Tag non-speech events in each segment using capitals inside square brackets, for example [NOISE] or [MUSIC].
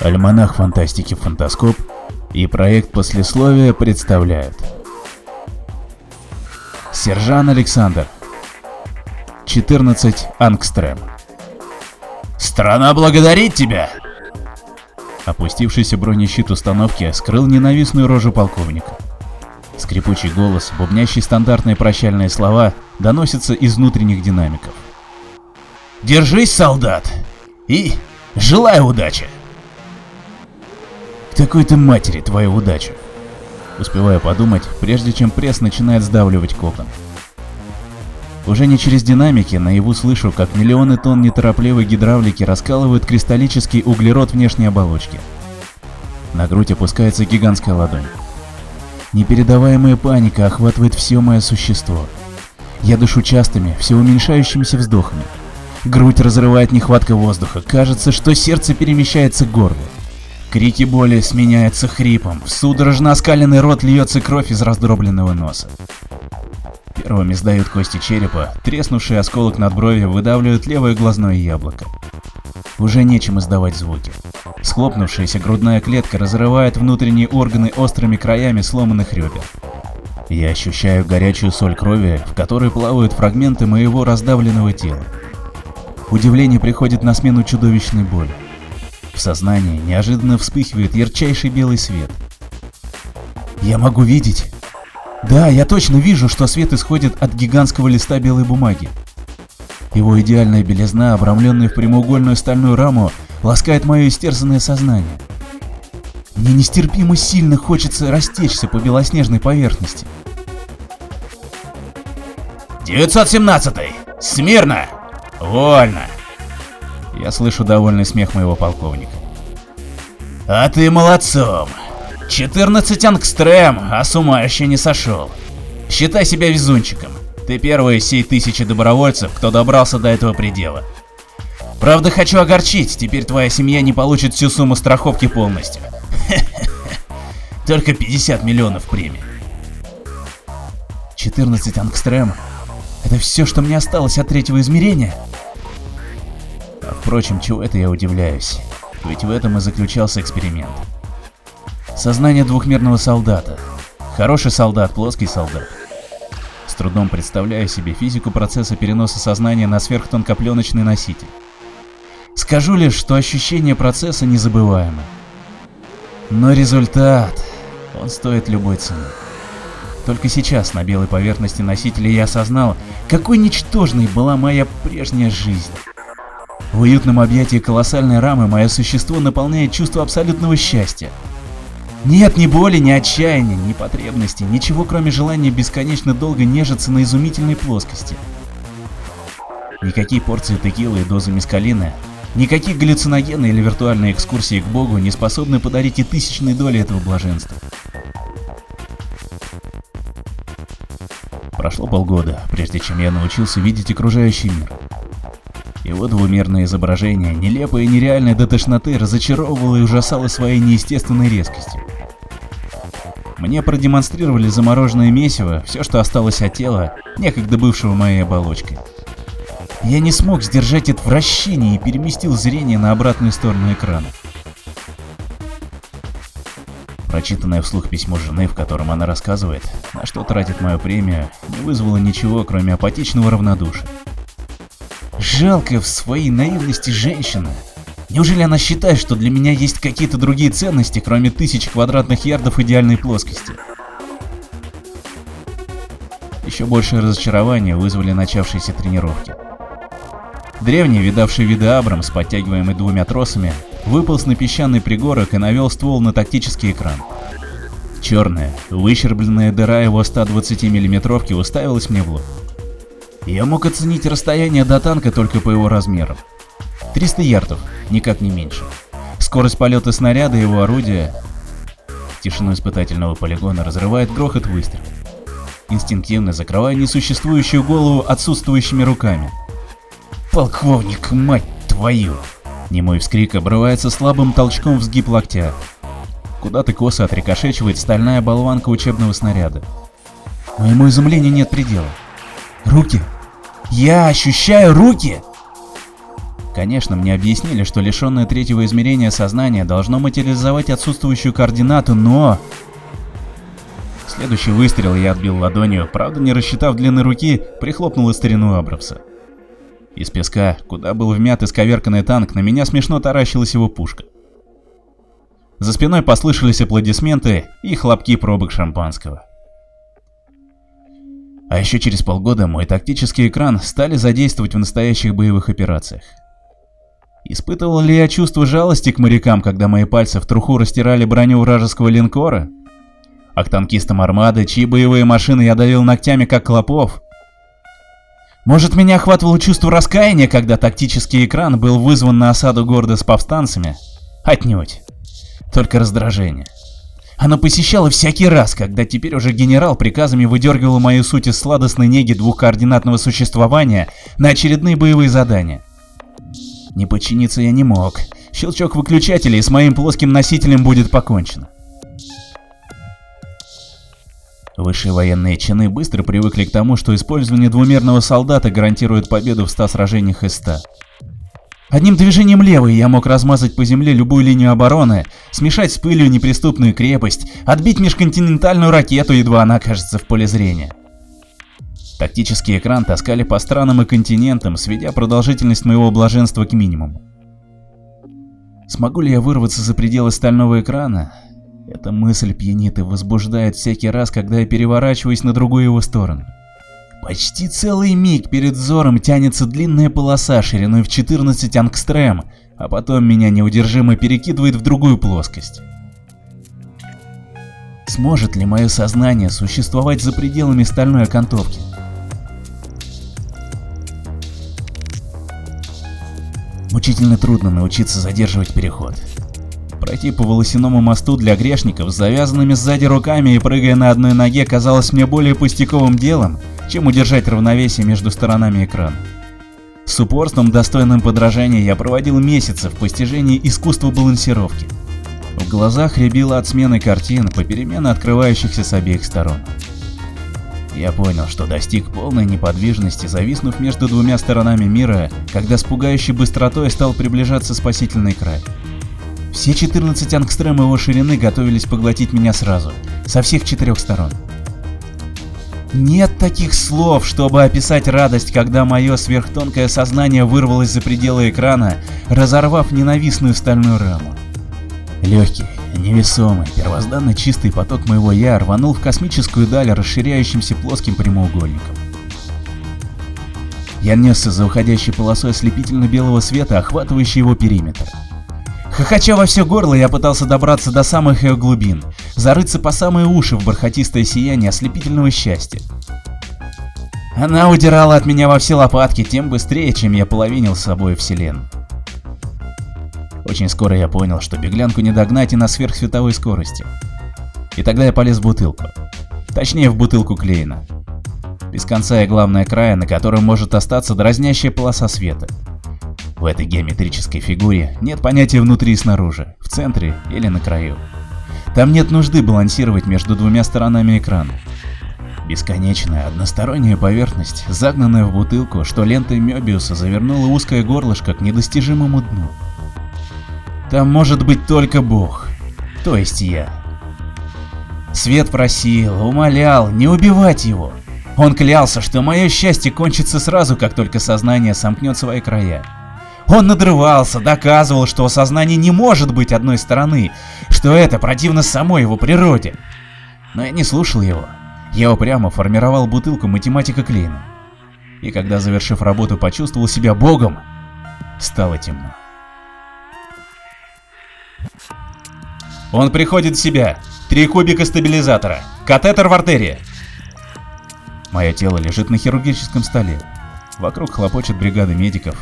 Альманах фантастики «Фантаскоп» и проект послесловия представляют. Сержан Александр. 14 Ангстрем. Страна благодарит тебя! Опустившийся бронещит установки скрыл ненавистную рожу полковника. Скрипучий голос, бубнящий стандартные прощальные слова, доносится из внутренних динамиков. Держись, солдат! И желаю удачи! Какой ты матери твою удачу? Успеваю подумать, прежде чем пресс начинает сдавливать кокон. Уже не через динамики, наяву слышу, как миллионы тонн неторопливой гидравлики раскалывают кристаллический углерод внешней оболочки. На грудь опускается гигантская ладонь. Непередаваемая паника охватывает все мое существо. Я дышу частыми, все уменьшающимися вздохами. Грудь разрывает нехватка воздуха, кажется, что сердце перемещается к горлу. Крики боли сменяются хрипом, в судорожно оскаленный рот льется кровь из раздробленного носа. Первыми сдают кости черепа, треснувший осколок надброви выдавливает левое глазное яблоко. Уже нечем издавать звуки. Схлопнувшаяся грудная клетка разрывает внутренние органы острыми краями сломанных ребер. Я ощущаю горячую соль крови, в которой плавают фрагменты моего раздавленного тела. Удивление приходит на смену чудовищной боли. В сознании неожиданно вспыхивает ярчайший белый свет. Я могу видеть. Да, я точно вижу, что свет исходит от гигантского листа белой бумаги. Его идеальная белизна, обрамленная в прямоугольную стальную раму, ласкает мое истерзанное сознание. Мне нестерпимо сильно хочется растечься по белоснежной поверхности. 917 Смирно! Вольно! Я слышу довольный смех моего полковника. А ты молодцом. 14 ангстрем, а с ума еще не сошел. Считай себя везунчиком. Ты первый из всей тысячи добровольцев, кто добрался до этого предела. Правда, хочу огорчить, теперь твоя семья не получит всю сумму страховки полностью. [LAUGHS] Только 50 миллионов премии. 14 ангстрем? Это все, что мне осталось от третьего измерения? Впрочем, чего это я удивляюсь, ведь в этом и заключался эксперимент. Сознание двухмерного солдата. Хороший солдат, плоский солдат. С трудом представляю себе физику процесса переноса сознания на сверхтонкопленочный носитель. Скажу лишь, что ощущение процесса незабываемо. Но результат, он стоит любой цены. Только сейчас на белой поверхности носителя я осознал, какой ничтожной была моя прежняя жизнь. В уютном объятии колоссальной рамы мое существо наполняет чувство абсолютного счастья. Нет ни боли, ни отчаяния, ни потребности, ничего кроме желания бесконечно долго нежиться на изумительной плоскости. Никакие порции текилы и дозы мискалина, никакие галлюциногены или виртуальные экскурсии к Богу не способны подарить и тысячной доли этого блаженства. Прошло полгода, прежде чем я научился видеть окружающий мир. Его двумерное изображение, нелепое и нереальное до тошноты, разочаровывало и ужасало своей неестественной резкостью. Мне продемонстрировали замороженное месиво, все, что осталось от тела, некогда бывшего моей оболочкой. Я не смог сдержать отвращение и переместил зрение на обратную сторону экрана. Прочитанное вслух письмо жены, в котором она рассказывает, на что тратит мою премию, не вызвало ничего, кроме апатичного равнодушия. Жалкая в своей наивности женщина. Неужели она считает, что для меня есть какие-то другие ценности, кроме тысяч квадратных ярдов идеальной плоскости? Еще большее разочарование вызвали начавшиеся тренировки. Древний, видавший виды Абрамс, подтягиваемый двумя тросами, выполз на песчаный пригорок и навел ствол на тактический экран. Черная, выщербленная дыра его 120 миллиметровки уставилась мне в лоб. Я мог оценить расстояние до танка только по его размерам. 300 ярдов, никак не меньше. Скорость полета снаряда и его орудия... Тишину испытательного полигона разрывает грохот выстрела. Инстинктивно закрываю несуществующую голову отсутствующими руками. «Полковник, мать твою!» Немой вскрик обрывается слабым толчком в сгиб локтя. Куда-то косо отрикошечивает стальная болванка учебного снаряда. Моему изумлению нет предела. Руки! Я ощущаю руки! Конечно, мне объяснили, что лишенное третьего измерения сознание должно материализовать отсутствующую координату, но... Следующий выстрел я отбил ладонью, правда не рассчитав длины руки, прихлопнул из старину Абрамса. Из песка, куда был вмят исковерканный танк, на меня смешно таращилась его пушка. За спиной послышались аплодисменты и хлопки пробок шампанского. А еще через полгода мой тактический экран стали задействовать в настоящих боевых операциях. Испытывал ли я чувство жалости к морякам, когда мои пальцы в труху растирали броню вражеского линкора? А к танкистам армады, чьи боевые машины я давил ногтями как клопов? Может, меня охватывало чувство раскаяния, когда тактический экран был вызван на осаду города с повстанцами? Отнюдь. Только раздражение. Оно посещало всякий раз, когда теперь уже генерал приказами выдергивал мою суть из сладостной неги двухкоординатного существования на очередные боевые задания. Не подчиниться я не мог. Щелчок выключателя и с моим плоским носителем будет покончено. Высшие военные чины быстро привыкли к тому, что использование двумерного солдата гарантирует победу в 100 сражениях из 100. Одним движением левой я мог размазать по земле любую линию обороны, смешать с пылью неприступную крепость, отбить межконтинентальную ракету, едва она окажется в поле зрения. Тактический экран таскали по странам и континентам, сведя продолжительность моего блаженства к минимуму. Смогу ли я вырваться за пределы стального экрана? Эта мысль пьянит и возбуждает всякий раз, когда я переворачиваюсь на другую его сторону. Почти целый миг перед взором тянется длинная полоса шириной в 14 ангстрем, а потом меня неудержимо перекидывает в другую плоскость. Сможет ли мое сознание существовать за пределами стальной окантовки? Мучительно трудно научиться задерживать переход. Пройти по волосяному мосту для грешников с завязанными сзади руками и прыгая на одной ноге казалось мне более пустяковым делом, чем удержать равновесие между сторонами экрана. С упорством, достойным подражания, я проводил месяцы в постижении искусства балансировки. В глазах рябило от смены картин, попеременно открывающихся с обеих сторон. Я понял, что достиг полной неподвижности, зависнув между двумя сторонами мира, когда с пугающей быстротой стал приближаться спасительный край. Все 14 ангстрем его ширины готовились поглотить меня сразу, со всех четырех сторон. Нет таких слов, чтобы описать радость, когда мое сверхтонкое сознание вырвалось за пределы экрана, разорвав ненавистную стальную раму. Легкий, невесомый, первозданно чистый поток моего «я» рванул в космическую даль расширяющимся плоским прямоугольником. Я несся за уходящей полосой ослепительно-белого света, охватывающей его периметр. Хохоча во все горло, я пытался добраться до самых ее глубин, зарыться по самые уши в бархатистое сияние ослепительного счастья. Она удирала от меня во все лопатки тем быстрее, чем я половинил с собой вселенную. Очень скоро я понял, что беглянку не догнать и на сверхсветовой скорости. И тогда я полез в бутылку. Точнее, в бутылку Клейна. Без конца и главная края, на котором может остаться дразнящая полоса света. В этой геометрической фигуре нет понятия внутри и снаружи, в центре или на краю. Там нет нужды балансировать между двумя сторонами экрана. Бесконечная односторонняя поверхность, загнанная в бутылку, что лентой Мёбиуса завернула узкое горлышко к недостижимому дну. Там может быть только Бог, то есть я. Свет просил, умолял не убивать его. Он клялся, что мое счастье кончится сразу, как только сознание сомкнет свои края. Он надрывался, доказывал, что сознание не может быть одной стороны, что это противно самой его природе. Но я не слушал его. Я упрямо формировал бутылку математика Клейна. И когда, завершив работу, почувствовал себя богом, стало темно. Он приходит в себя. Три кубика стабилизатора. Катетер в артерии. Мое тело лежит на хирургическом столе. Вокруг хлопочет бригада медиков,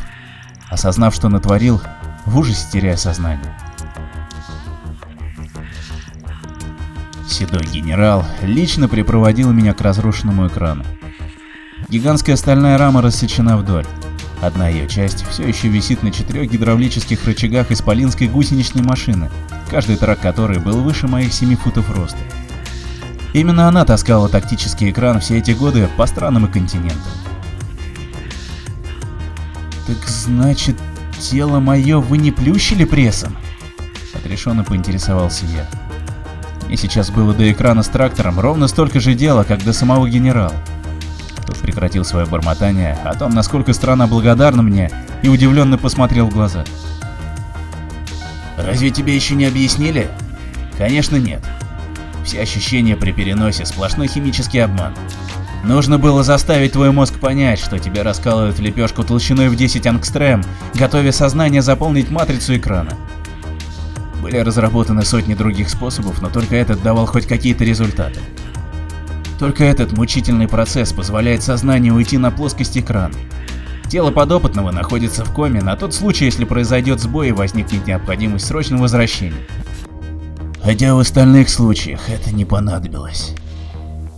осознав, что натворил, в ужасе теряя сознание. Седой генерал лично припроводил меня к разрушенному экрану. Гигантская стальная рама рассечена вдоль. Одна ее часть все еще висит на четырех гидравлических рычагах исполинской гусеничной машины, каждый трак которой был выше моих 7 футов роста. Именно она таскала тактический экран все эти годы по странам и континентам. Так значит, Тело мое вы не плющили прессом? Отрешенно поинтересовался я. Мне сейчас было до экрана с трактором ровно столько же дела, как до самого генерала. Тот прекратил свое бормотание о том, насколько страна благодарна мне, и удивленно посмотрел в глаза. Разве тебе еще не объяснили? Конечно нет. Все ощущения при переносе сплошной химический обман. Нужно было заставить твой мозг понять, что тебе раскалывают лепешку толщиной в 10 ангстрем, готовя сознание заполнить матрицу экрана. Были разработаны сотни других способов, но только этот давал хоть какие-то результаты. Только этот мучительный процесс позволяет сознанию уйти на плоскость экрана. Тело подопытного находится в коме на тот случай, если произойдет сбой и возникнет необходимость срочного возвращения. Хотя в остальных случаях это не понадобилось.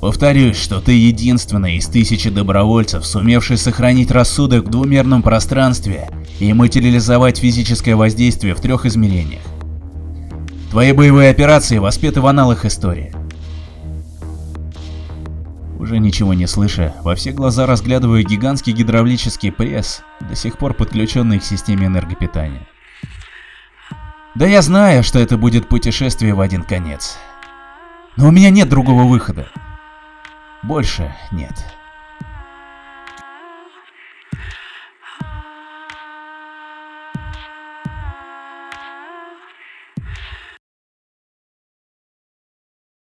Повторюсь, что ты единственный из тысячи добровольцев, сумевший сохранить рассудок в двумерном пространстве и материализовать физическое воздействие в трех измерениях. Твои боевые операции воспеты в аналах истории. Уже ничего не слыша, во все глаза разглядываю гигантский гидравлический пресс, до сих пор подключенный к системе энергопитания. Да я знаю, что это будет путешествие в один конец. Но у меня нет другого выхода. Больше нет.